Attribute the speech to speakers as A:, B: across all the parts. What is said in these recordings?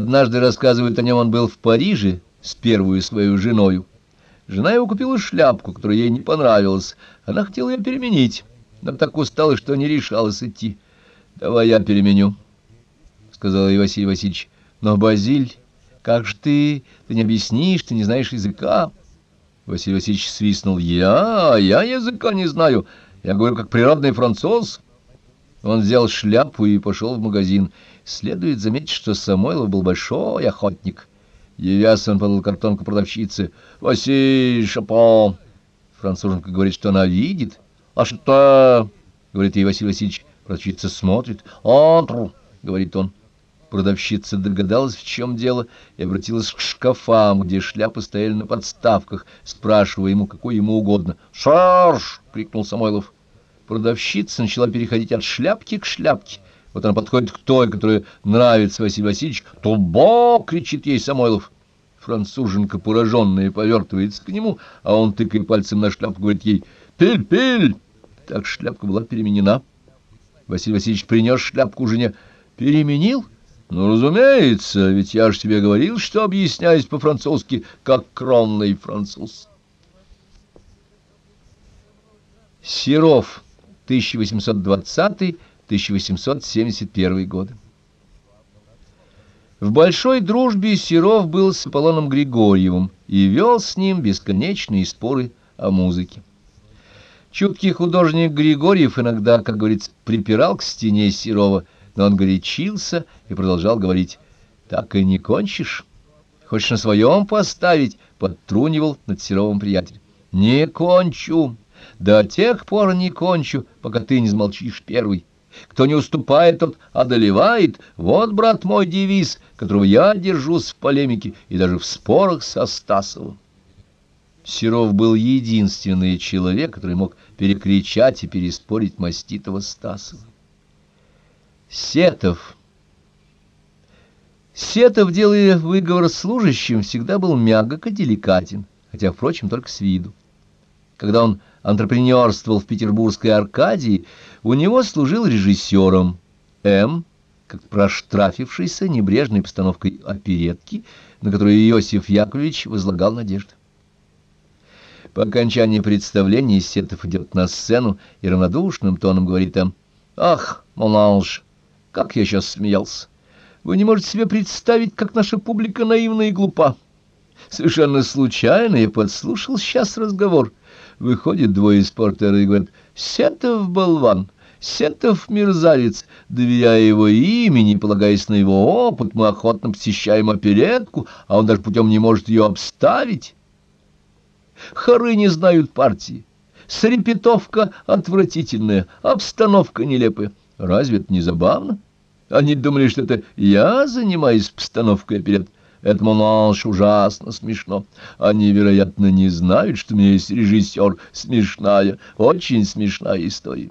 A: Однажды, рассказывают о нем, он был в Париже с первую свою женою. Жена его купила шляпку, которая ей не понравилась. Она хотела ее переменить, но так устала, что не решалась идти. «Давай я переменю», — сказал ей Василий Васильевич. «Но, Базиль, как же ты? Ты не объяснишь, ты не знаешь языка». Василий Васильевич свистнул. «Я? Я языка не знаю. Я говорю, как природный француз». Он взял шляпу и пошел в магазин. Следует заметить, что Самойлов был большой охотник. Явясь, он подал картонку продавщице. «Василий Шапон!» Француженка говорит, что она видит. «А что?» — говорит ей Василий Васильевич. Продавщица смотрит. «Антру!» — говорит он. Продавщица догадалась, в чем дело, и обратилась к шкафам, где шляпы стояли на подставках, спрашивая ему, какой ему угодно. «Шарж!» — крикнул Самойлов. Продавщица начала переходить от шляпки к шляпке. Вот она подходит к той, которая нравится Василий Васильевич. «Тубо!» — кричит ей Самойлов. Француженка, пораженная, повертывается к нему, а он, тыкая пальцем на шляпку, говорит ей «Пиль-пиль!» Так шляпка была переменена. Василий Васильевич принес шляпку жене. «Переменил?» «Ну, разумеется, ведь я же тебе говорил, что объясняюсь по-французски, как кронный француз». Серов, 1820-1871 годы. В большой дружбе Серов был с Аполлоном Григорьевым и вел с ним бесконечные споры о музыке. Чуткий художник Григорьев иногда, как говорится, припирал к стене Серова, но он горячился и продолжал говорить. «Так и не кончишь? Хочешь на своем поставить?» — подтрунивал над Серовым приятель. «Не кончу. До тех пор не кончу, пока ты не замолчишь первый. Кто не уступает, тот одолевает. Вот, брат мой, девиз, которого я держусь в полемике и даже в спорах со Стасовым». Серов был единственный человек, который мог перекричать и переспорить Маститова Стасова. Сетов. Сетов, делая выговор служащим, всегда был мягок и деликатен, хотя, впрочем, только с виду. Когда он антрепренерствовал в петербургской Аркадии, у него служил режиссером М., как проштрафившийся небрежной постановкой оперетки, на которую Иосиф Яковлевич возлагал надежды. По окончании представления Сетов идет на сцену и равнодушным тоном говорит им «Ах, Моланж, как я сейчас смеялся! Вы не можете себе представить, как наша публика наивна и глупа. Совершенно случайно я подслушал сейчас разговор. Выходит двое из портера и говорят «Сетов болван». Сетов мерзавец, доверяя его имени, полагаясь на его опыт, мы охотно посещаем оперетку, а он даже путем не может ее обставить. Хоры не знают партии. Срепетовка отвратительная, обстановка нелепая. Разве это не забавно? Они думали, что это я занимаюсь постановкой оперет. Это, Монанж, ужасно смешно. Они, вероятно, не знают, что у меня есть режиссер. Смешная, очень смешная история.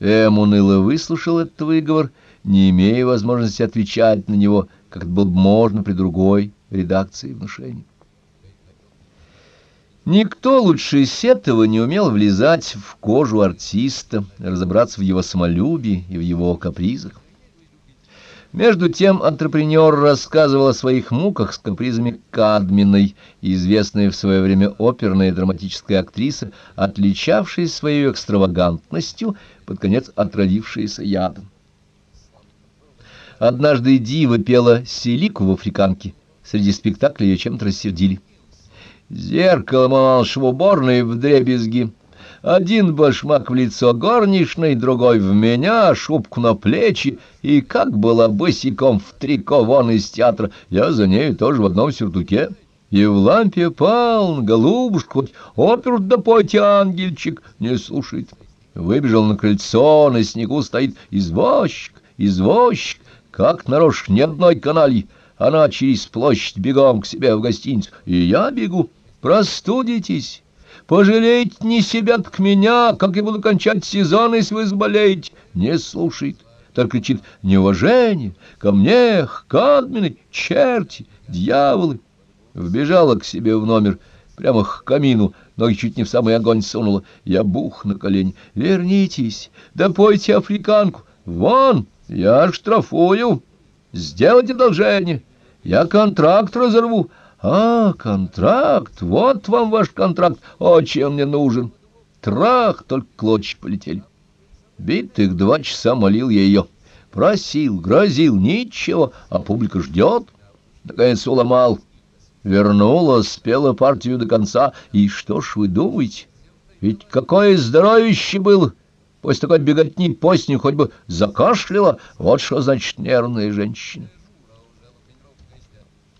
A: Эм уныло выслушал этот выговор, не имея возможности отвечать на него, как это было бы можно при другой редакции внушения. Никто лучше Сетова не умел влезать в кожу артиста, разобраться в его самолюбии и в его капризах. Между тем антрепренер рассказывал о своих муках с капризами Кадминой, известная в свое время оперная и драматическая актриса, отличавшаяся своей экстравагантностью, под конец отравившаяся ядом. Однажды Дива пела «Селику» в «Африканке». Среди спектаклей ее чем-то рассердили. Зеркало уборной в дребезги. Один башмак в лицо горничной, другой в меня, шубку на плечи, и как была босиком в трико вон из театра, я за нею тоже в одном сюртуке. И в лампе пал, голубушка, оперу да пойте, ангельчик, не слушает. Выбежал на крыльцо, на снегу стоит извозчик, извозчик, как нарочно ни одной канальи. Она через площадь бегом к себе в гостиницу, и я бегу. Простудитесь, пожалейте не себя, так меня, как я буду кончать сезон, если вы заболеете. Не слушает, только кричит неуважение ко мне, кадмины, черти, дьяволы. Вбежала к себе в номер, прямо к камину, ноги чуть не в самый огонь сунула. Я бух на колени. Вернитесь, да африканку. Вон, я штрафую. Сделайте одолжение. Я контракт разорву. А, контракт, вот вам ваш контракт. О, чем мне нужен? Трах, только клочья полетели. Битых два часа молил я ее. Просил, грозил, ничего, а публика ждет. Наконец уломал. Вернула, спела партию до конца. И что ж вы думаете? Ведь какое здоровище было! После такой беготни постни хоть бы закашляла. Вот что значит нервная женщина.